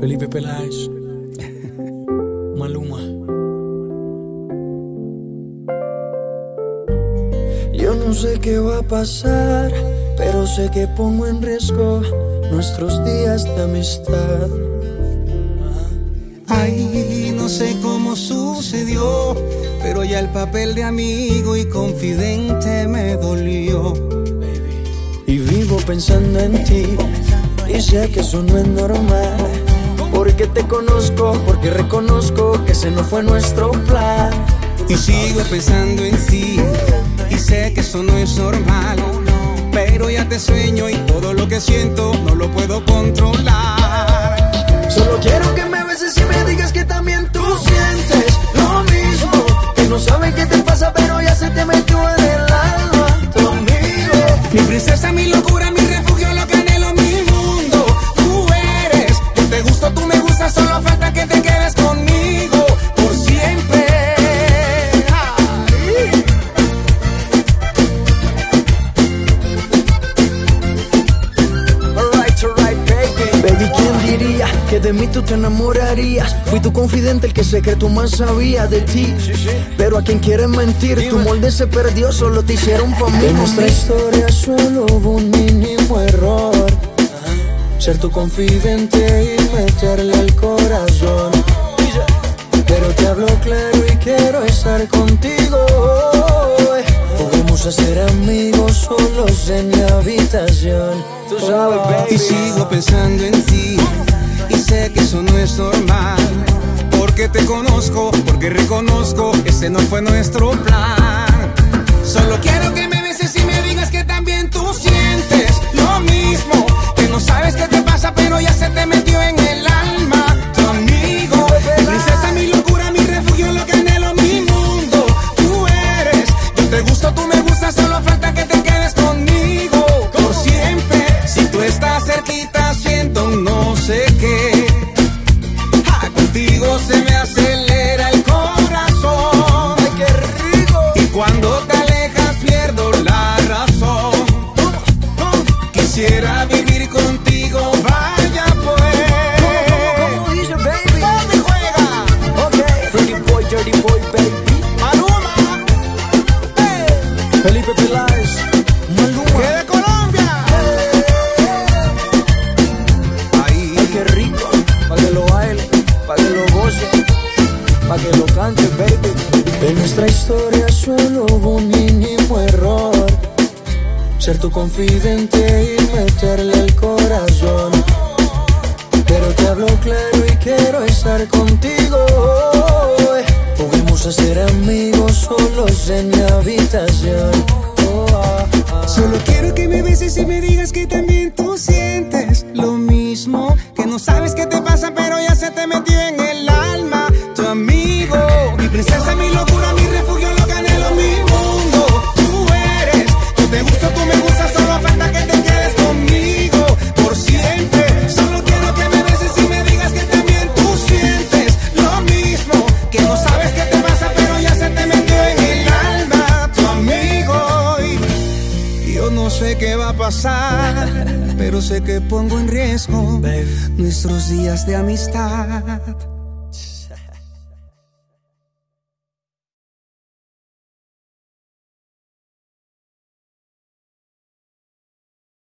Felipe Peláez. Maluma. Yo no sé qué va a pasar, pero sé que pongo en riesgo nuestros días de amistad. Ay, no sé cómo sucedió, pero ya el papel de amigo y confidente me dolió. Y vivo pensando en ti, y sé que eso no es normal. Porque te conozco, porque reconozco que ese no fue nuestro plan. Y sigo pensando en ti, y sé que eso no es normal. Pero ya te sueño y todo lo que siento no lo puedo controlar. Que de mí tú te enamorarías? Fui tu confidente, el que secreto más sabía de ti. Pero a quien quieres mentir, tu molde se perdió, solo te hicieron mí. De nuestra historia solo hubo un mínimo error. Ser tu confidente y meterle al corazón. Pero te hablo claro y quiero estar contigo. Podemos ser amigos solos en mi habitación. Tú sabes, Y sigo pensando en ti sé que eso no es normal. Porque te conozco, porque reconozco, ese no fue nuestro plan. Solo quiero que me se me acelera que lo cante, baby. En nuestra historia solo hubo un mínimo error. Ser tu confidente y meterle el corazón. Pero te hablo claro y quiero estar contigo. Juguemos a ser amigos solos en mi habitación. Oh, ah, ah. Solo quiero que me beses y me digas que también tú sientes princesa, mi locura, mi refugio, lo que anhelo, mi mundo. Tú eres, yo te gusto, tú me gustas, solo falta que te quedes conmigo por siempre. Solo quiero que me beses y me digas que también tú sientes lo mismo. Que no sabes qué te pasa, pero ya se te metió en el alma. Tu amigo. y yo no sé qué va a pasar, pero sé que pongo en riesgo nuestros días de amistad.